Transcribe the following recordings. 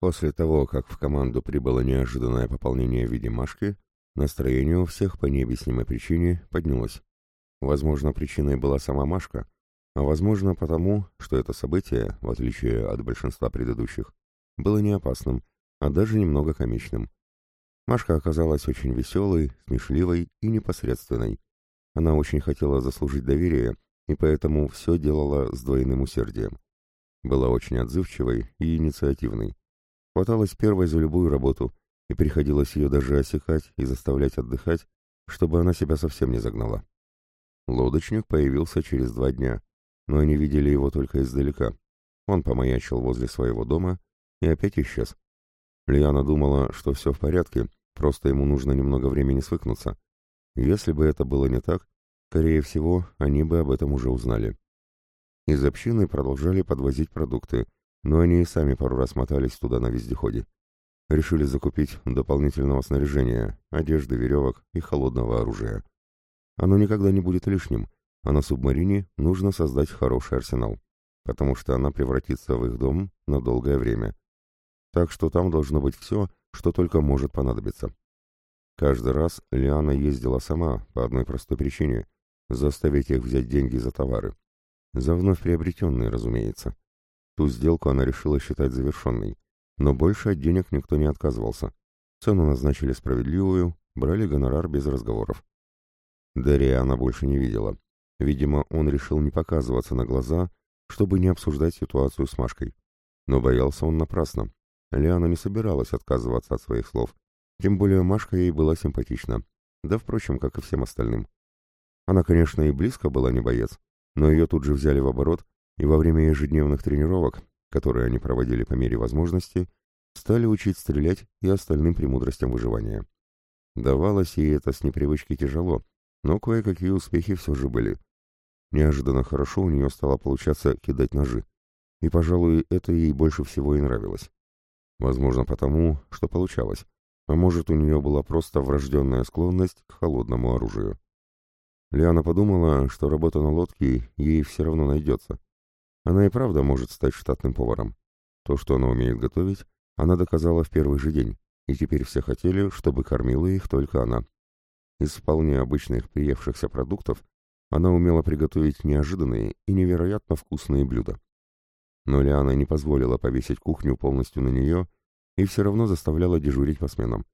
После того, как в команду прибыло неожиданное пополнение в виде Машки, настроение у всех по необъяснимой причине поднялось. Возможно, причиной была сама Машка, а возможно потому, что это событие, в отличие от большинства предыдущих, было не опасным, а даже немного комичным. Машка оказалась очень веселой, смешливой и непосредственной. Она очень хотела заслужить доверие и поэтому все делала с двойным усердием. Была очень отзывчивой и инициативной. Хваталась первой за любую работу, и приходилось ее даже осекать и заставлять отдыхать, чтобы она себя совсем не загнала. Лодочник появился через два дня, но они видели его только издалека. Он помаячил возле своего дома и опять исчез. Лиана думала, что все в порядке, просто ему нужно немного времени свыкнуться. Если бы это было не так, скорее всего, они бы об этом уже узнали. Из общины продолжали подвозить продукты, но они и сами пару раз мотались туда на вездеходе. Решили закупить дополнительного снаряжения, одежды, веревок и холодного оружия. Оно никогда не будет лишним, а на субмарине нужно создать хороший арсенал, потому что она превратится в их дом на долгое время. Так что там должно быть все, что только может понадобиться. Каждый раз Лиана ездила сама по одной простой причине – заставить их взять деньги за товары. За вновь приобретенные, разумеется. Ту сделку она решила считать завершенной, но больше от денег никто не отказывался. Цену назначили справедливую, брали гонорар без разговоров. Дарья она больше не видела. Видимо, он решил не показываться на глаза, чтобы не обсуждать ситуацию с Машкой. Но боялся он напрасно. Лиана не собиралась отказываться от своих слов. Тем более Машка ей была симпатична. Да, впрочем, как и всем остальным. Она, конечно, и близко была не боец, но ее тут же взяли в оборот, и во время ежедневных тренировок, которые они проводили по мере возможности, стали учить стрелять и остальным премудростям выживания. Давалось ей это с непривычки тяжело, но кое-какие успехи все же были. Неожиданно хорошо у нее стало получаться кидать ножи. И, пожалуй, это ей больше всего и нравилось. Возможно, потому, что получалось. А может, у нее была просто врожденная склонность к холодному оружию. Лиана подумала, что работа на лодке ей все равно найдется. Она и правда может стать штатным поваром. То, что она умеет готовить, она доказала в первый же день, и теперь все хотели, чтобы кормила их только она. Из вполне обычных приевшихся продуктов она умела приготовить неожиданные и невероятно вкусные блюда. Но Лиана не позволила повесить кухню полностью на нее и все равно заставляла дежурить по сменам.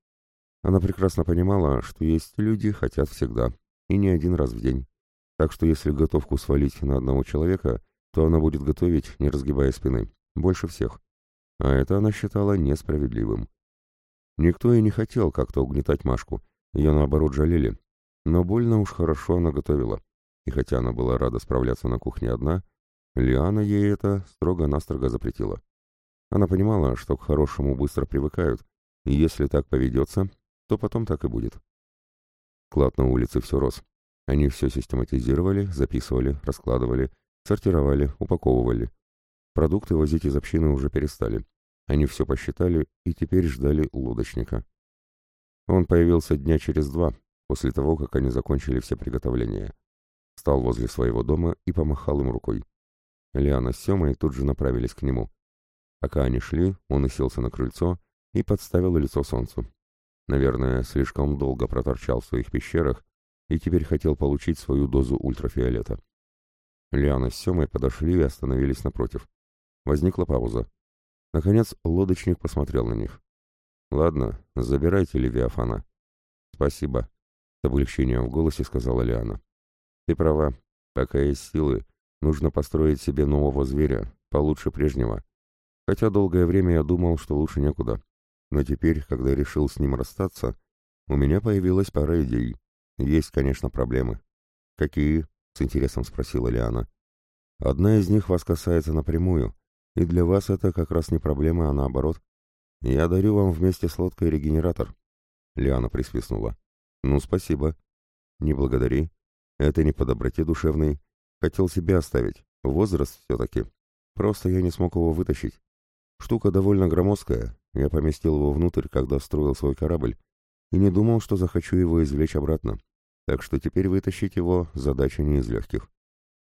Она прекрасно понимала, что есть люди хотят всегда, и не один раз в день. Так что если готовку свалить на одного человека, то она будет готовить, не разгибая спины, больше всех. А это она считала несправедливым. Никто и не хотел как-то угнетать Машку, ее наоборот жалели. Но больно уж хорошо она готовила и хотя она была рада справляться на кухне одна, Лиана ей это строго-настрого запретила. Она понимала, что к хорошему быстро привыкают, и если так поведется, то потом так и будет. Клад на улице все рос. Они все систематизировали, записывали, раскладывали, сортировали, упаковывали. Продукты возить из общины уже перестали. Они все посчитали и теперь ждали лодочника. Он появился дня через два, после того, как они закончили все приготовления встал возле своего дома и помахал им рукой. Лиана с Семой тут же направились к нему. Пока они шли, он уселся на крыльцо и подставил лицо солнцу. Наверное, слишком долго проторчал в своих пещерах и теперь хотел получить свою дозу ультрафиолета. Лиана с Семой подошли и остановились напротив. Возникла пауза. Наконец лодочник посмотрел на них. «Ладно, забирайте Левиафана». «Спасибо», — с облегчением в голосе сказала Лиана. Ты права. Пока есть силы, нужно построить себе нового зверя, получше прежнего. Хотя долгое время я думал, что лучше некуда. Но теперь, когда решил с ним расстаться, у меня появилась пара идей. Есть, конечно, проблемы. Какие? С интересом спросила Лиана. Одна из них вас касается напрямую, и для вас это как раз не проблема, а наоборот. Я дарю вам вместе с лодкой регенератор. Лиана присвистнула. Ну, спасибо. Не благодари. Это не по доброте душевной. Хотел себе оставить. Возраст все-таки. Просто я не смог его вытащить. Штука довольно громоздкая. Я поместил его внутрь, когда строил свой корабль, и не думал, что захочу его извлечь обратно. Так что теперь вытащить его — задача не из легких.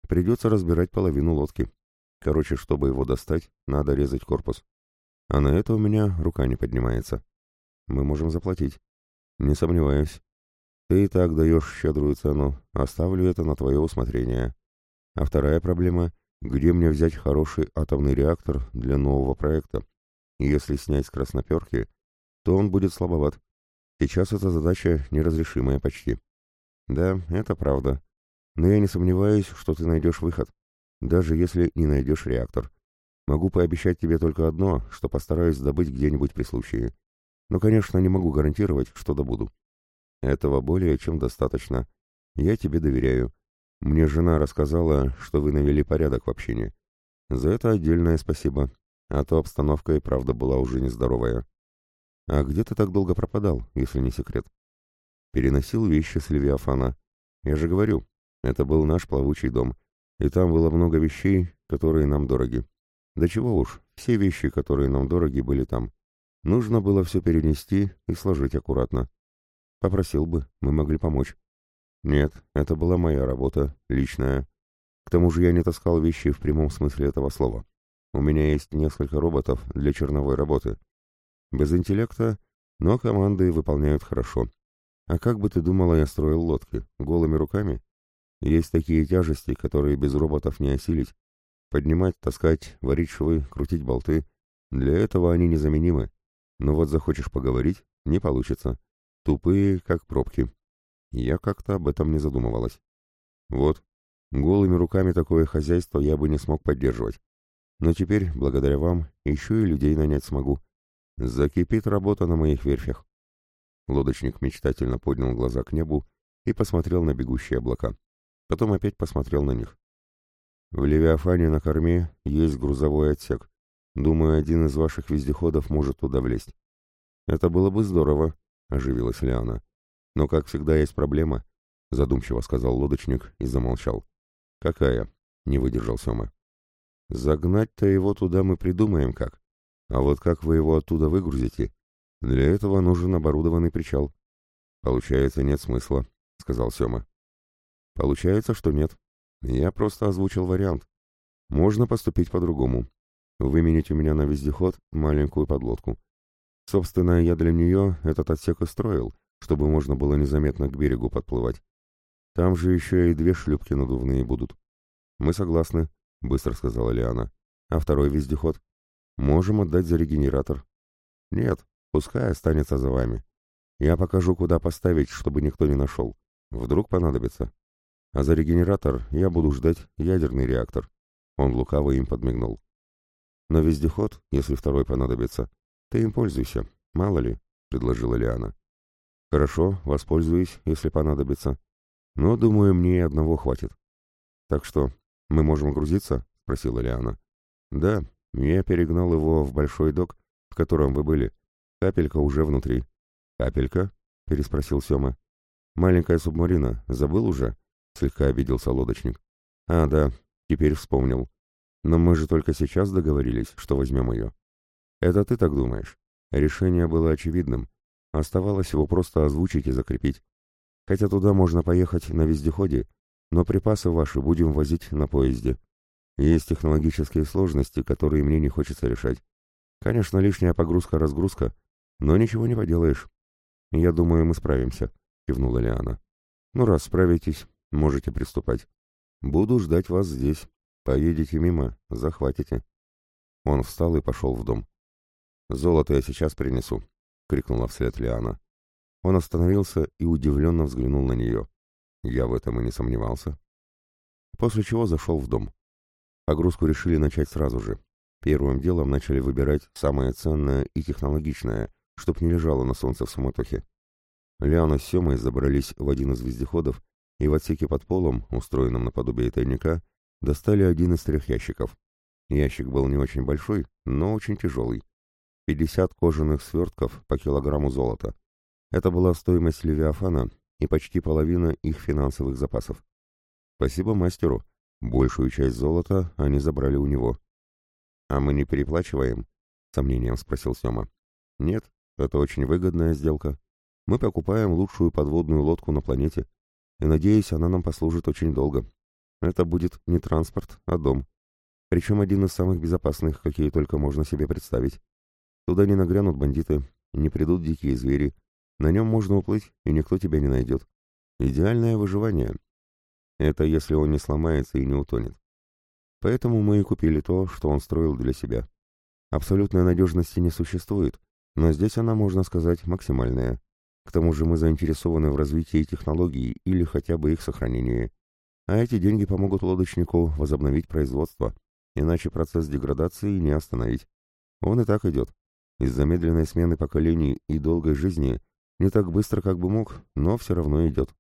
Придется разбирать половину лодки. Короче, чтобы его достать, надо резать корпус. А на это у меня рука не поднимается. Мы можем заплатить. Не сомневаюсь. Ты и так даешь щедрую цену, оставлю это на твое усмотрение. А вторая проблема — где мне взять хороший атомный реактор для нового проекта? Если снять с красноперки, то он будет слабоват. Сейчас эта задача неразрешимая почти. Да, это правда. Но я не сомневаюсь, что ты найдешь выход, даже если не найдешь реактор. Могу пообещать тебе только одно, что постараюсь добыть где-нибудь при случае. Но, конечно, не могу гарантировать, что добуду. Этого более чем достаточно. Я тебе доверяю. Мне жена рассказала, что вы навели порядок в общине. За это отдельное спасибо. А то обстановка и правда была уже нездоровая. А где ты так долго пропадал, если не секрет? Переносил вещи с Левиафана. Я же говорю, это был наш плавучий дом. И там было много вещей, которые нам дороги. Да чего уж, все вещи, которые нам дороги, были там. Нужно было все перенести и сложить аккуратно. Попросил бы, мы могли помочь. Нет, это была моя работа, личная. К тому же я не таскал вещи в прямом смысле этого слова. У меня есть несколько роботов для черновой работы. Без интеллекта, но команды выполняют хорошо. А как бы ты думала, я строил лодки? Голыми руками? Есть такие тяжести, которые без роботов не осилить. Поднимать, таскать, варить швы, крутить болты. Для этого они незаменимы. Но вот захочешь поговорить — не получится. Тупые, как пробки. Я как-то об этом не задумывалась. Вот, голыми руками такое хозяйство я бы не смог поддерживать. Но теперь, благодаря вам, еще и людей нанять смогу. Закипит работа на моих верфях. Лодочник мечтательно поднял глаза к небу и посмотрел на бегущие облака. Потом опять посмотрел на них. В Левиафане на корме есть грузовой отсек. Думаю, один из ваших вездеходов может туда влезть. Это было бы здорово, оживилась Лиана. Но, как всегда, есть проблема, задумчиво сказал лодочник и замолчал. Какая? не выдержал Сёма. Загнать-то его туда мы придумаем как. А вот как вы его оттуда выгрузите? Для этого нужен оборудованный причал. Получается, нет смысла, сказал Сёма. Получается, что нет. Я просто озвучил вариант. Можно поступить по-другому. Выменить у меня на вездеход маленькую подлодку. Собственно, я для нее этот отсек и строил, чтобы можно было незаметно к берегу подплывать. Там же еще и две шлюпки надувные будут. Мы согласны, быстро сказала Лиана. А второй вездеход? Можем отдать за регенератор. Нет, пускай останется за вами. Я покажу, куда поставить, чтобы никто не нашел. Вдруг понадобится. А за регенератор я буду ждать ядерный реактор. Он лукаво им подмигнул. Но вездеход, если второй понадобится, ты им пользуйся, мало ли, предложила Лиана. Хорошо, воспользуюсь, если понадобится. Но, думаю, мне и одного хватит. Так что, мы можем грузиться? спросила Лиана. Да, я перегнал его в большой док, в котором вы были. Капелька уже внутри. Капелька? переспросил Сёма. Маленькая субмарина, забыл уже? Слегка обиделся лодочник. А, да, теперь вспомнил. Но мы же только сейчас договорились, что возьмем ее. Это ты так думаешь? Решение было очевидным. Оставалось его просто озвучить и закрепить. Хотя туда можно поехать на вездеходе, но припасы ваши будем возить на поезде. Есть технологические сложности, которые мне не хочется решать. Конечно, лишняя погрузка-разгрузка, но ничего не поделаешь. Я думаю, мы справимся, кивнула Лиана. Ну, раз справитесь, Можете приступать. Буду ждать вас здесь. Поедете мимо, захватите. Он встал и пошел в дом. «Золото я сейчас принесу», — крикнула вслед Лиана. Он остановился и удивленно взглянул на нее. Я в этом и не сомневался. После чего зашел в дом. Погрузку решили начать сразу же. Первым делом начали выбирать самое ценное и технологичное, чтоб не лежало на солнце в суматохе. Лиана с Семой забрались в один из вездеходов и в отсеке под полом, устроенном наподобие тайника, достали один из трех ящиков. Ящик был не очень большой, но очень тяжелый. 50 кожаных свертков по килограмму золота. Это была стоимость Левиафана и почти половина их финансовых запасов. Спасибо мастеру. Большую часть золота они забрали у него. «А мы не переплачиваем?» — сомнением спросил Сема. «Нет, это очень выгодная сделка. Мы покупаем лучшую подводную лодку на планете и, надеюсь, она нам послужит очень долго. Это будет не транспорт, а дом. Причем один из самых безопасных, какие только можно себе представить. Туда не нагрянут бандиты, не придут дикие звери. На нем можно уплыть, и никто тебя не найдет. Идеальное выживание. Это если он не сломается и не утонет. Поэтому мы и купили то, что он строил для себя. Абсолютной надежности не существует, но здесь она, можно сказать, максимальная. К тому же мы заинтересованы в развитии технологий или хотя бы их сохранении. А эти деньги помогут лодочнику возобновить производство, иначе процесс деградации не остановить. Он и так идет. Из-за медленной смены поколений и долгой жизни не так быстро, как бы мог, но все равно идет.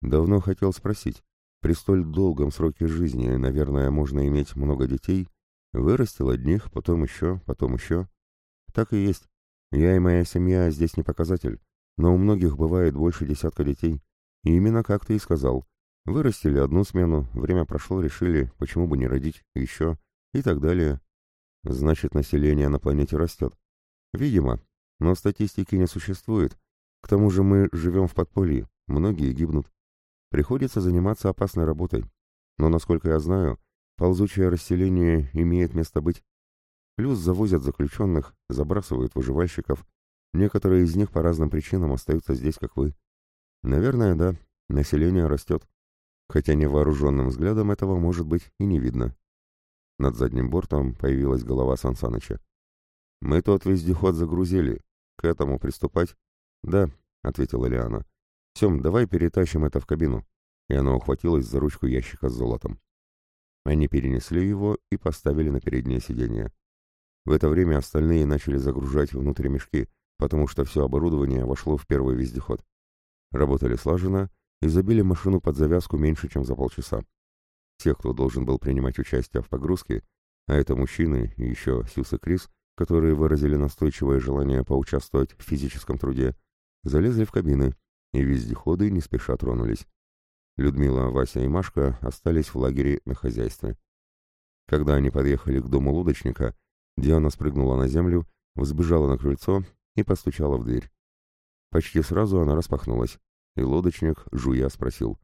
Давно хотел спросить, при столь долгом сроке жизни, наверное, можно иметь много детей, вырастил одних, потом еще, потом еще. Так и есть. Я и моя семья здесь не показатель, но у многих бывает больше десятка детей. И именно как ты и сказал. Вырастили одну смену, время прошло, решили, почему бы не родить еще, и так далее. Значит, население на планете растет. Видимо, но статистики не существует. К тому же мы живем в подполье, многие гибнут. Приходится заниматься опасной работой. Но, насколько я знаю, ползучее расселение имеет место быть. Плюс завозят заключенных, забрасывают выживальщиков, Некоторые из них по разным причинам остаются здесь, как вы. Наверное, да, население растет. Хотя невооруженным взглядом этого, может быть, и не видно. Над задним бортом появилась голова Сансаныча. «Мы тот вездеход загрузили. К этому приступать?» «Да», — ответила Лиана. «Сем, давай перетащим это в кабину». И она ухватилась за ручку ящика с золотом. Они перенесли его и поставили на переднее сиденье. В это время остальные начали загружать внутрь мешки, потому что все оборудование вошло в первый вездеход. Работали слаженно и забили машину под завязку меньше, чем за полчаса. Тех, кто должен был принимать участие в погрузке, а это мужчины и еще Сюс и Крис, которые выразили настойчивое желание поучаствовать в физическом труде, залезли в кабины, и вездеходы не спеша тронулись. Людмила, Вася и Машка остались в лагере на хозяйстве. Когда они подъехали к дому лодочника, Диана спрыгнула на землю, взбежала на крыльцо и постучала в дверь. Почти сразу она распахнулась, и лодочник, жуя, спросил.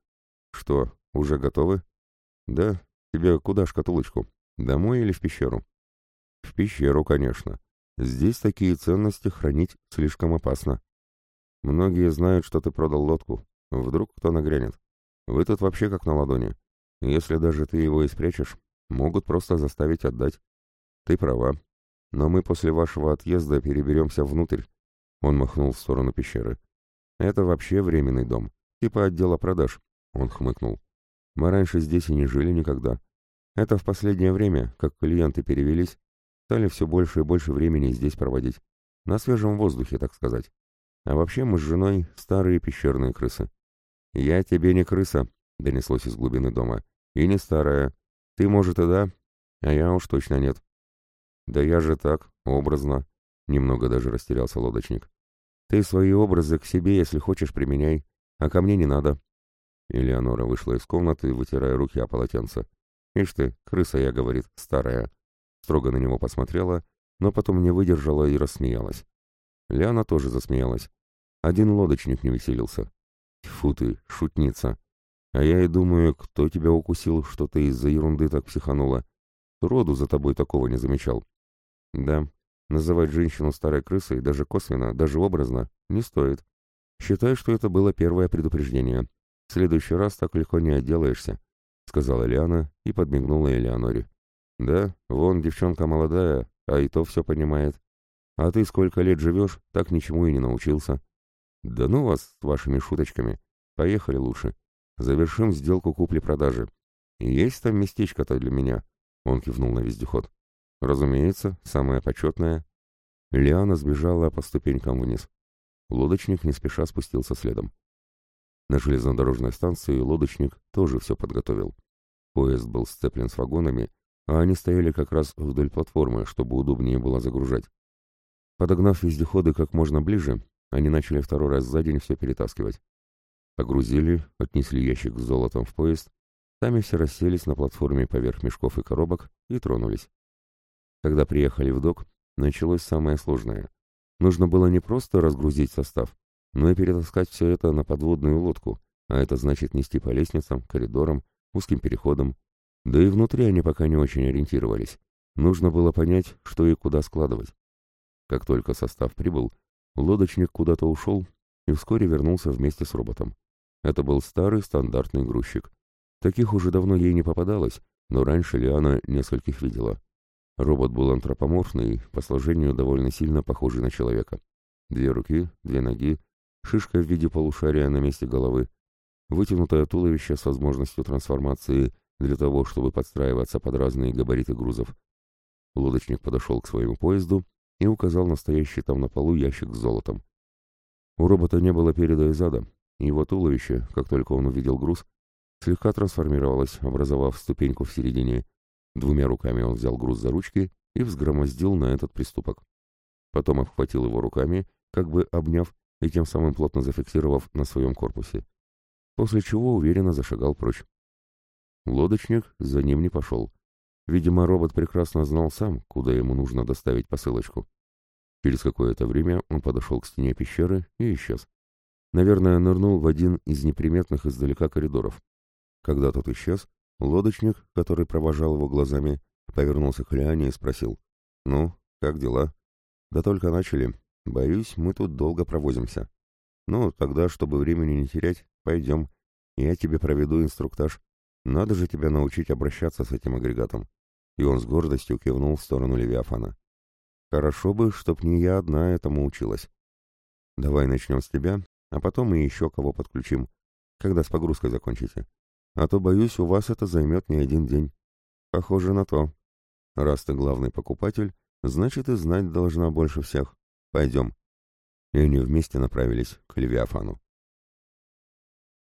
«Что, уже готовы?» «Да. Тебе куда шкатулочку? Домой или в пещеру?» «В пещеру, конечно. Здесь такие ценности хранить слишком опасно. Многие знают, что ты продал лодку. Вдруг кто нагрянет. Вы тут вообще как на ладони. Если даже ты его и спрячешь, могут просто заставить отдать. Ты права. Но мы после вашего отъезда переберемся внутрь. Он махнул в сторону пещеры. Это вообще временный дом. Типа отдела продаж. Он хмыкнул. Мы раньше здесь и не жили никогда. Это в последнее время, как клиенты перевелись, стали все больше и больше времени здесь проводить. На свежем воздухе, так сказать. А вообще мы с женой старые пещерные крысы. «Я тебе не крыса», — донеслось из глубины дома. «И не старая. Ты, может, и да, а я уж точно нет. «Да я же так, образно», — немного даже растерялся лодочник. «Ты свои образы к себе, если хочешь, применяй, а ко мне не надо». Элеонора вышла из комнаты, вытирая руки о полотенце. «Ишь ты, крыса я, — говорит, — старая». Строго на него посмотрела, но потом не выдержала и рассмеялась. Лиана тоже засмеялась. Один лодочник не веселился. «Фу ты, шутница! А я и думаю, кто тебя укусил, что ты из-за ерунды так психанула. Роду за тобой такого не замечал. Да, называть женщину старой крысой даже косвенно, даже образно, не стоит. Считай, что это было первое предупреждение. В следующий раз так легко не отделаешься, сказала Лиана и подмигнула Элеоноре. Да, вон девчонка молодая, а и то все понимает. А ты сколько лет живешь, так ничему и не научился. Да ну вас с вашими шуточками. Поехали лучше. Завершим сделку купли-продажи. Есть там местечко-то для меня. Он кивнул на вездеход. Разумеется, самое почетное. Лиана сбежала по ступенькам вниз. Лодочник не спеша спустился следом. На железнодорожной станции лодочник тоже все подготовил. Поезд был сцеплен с вагонами, а они стояли как раз вдоль платформы, чтобы удобнее было загружать. Подогнав вездеходы как можно ближе, они начали второй раз за день все перетаскивать. Погрузили, отнесли ящик с золотом в поезд, сами все расселись на платформе поверх мешков и коробок и тронулись. Когда приехали в док, началось самое сложное. Нужно было не просто разгрузить состав, но и перетаскать все это на подводную лодку, а это значит нести по лестницам, коридорам, узким переходам. Да и внутри они пока не очень ориентировались. Нужно было понять, что и куда складывать. Как только состав прибыл, лодочник куда-то ушел и вскоре вернулся вместе с роботом. Это был старый стандартный грузчик. Таких уже давно ей не попадалось, но раньше Лиана нескольких видела. Робот был антропоморфный, по сложению довольно сильно похожий на человека. Две руки, две ноги, шишка в виде полушария на месте головы, вытянутое туловище с возможностью трансформации для того, чтобы подстраиваться под разные габариты грузов. Лодочник подошел к своему поезду и указал настоящий там на полу ящик с золотом. У робота не было переда и зада, его туловище, как только он увидел груз, слегка трансформировалось, образовав ступеньку в середине. Двумя руками он взял груз за ручки и взгромоздил на этот приступок. Потом обхватил его руками, как бы обняв и тем самым плотно зафиксировав на своем корпусе. После чего уверенно зашагал прочь. Лодочник за ним не пошел. Видимо, робот прекрасно знал сам, куда ему нужно доставить посылочку. Через какое-то время он подошел к стене пещеры и исчез. Наверное, нырнул в один из неприметных издалека коридоров. Когда тот исчез, лодочник, который провожал его глазами, повернулся к Лиане и спросил. «Ну, как дела?» «Да только начали. Боюсь, мы тут долго провозимся. Ну, тогда, чтобы времени не терять, пойдем. Я тебе проведу инструктаж. Надо же тебя научить обращаться с этим агрегатом». И он с гордостью кивнул в сторону Левиафана. «Хорошо бы, чтоб не я одна этому училась. Давай начнем с тебя, а потом мы еще кого подключим, когда с погрузкой закончите. А то, боюсь, у вас это займет не один день. Похоже на то. Раз ты главный покупатель, значит и знать должна больше всех. Пойдем. И они вместе направились к Левиафану.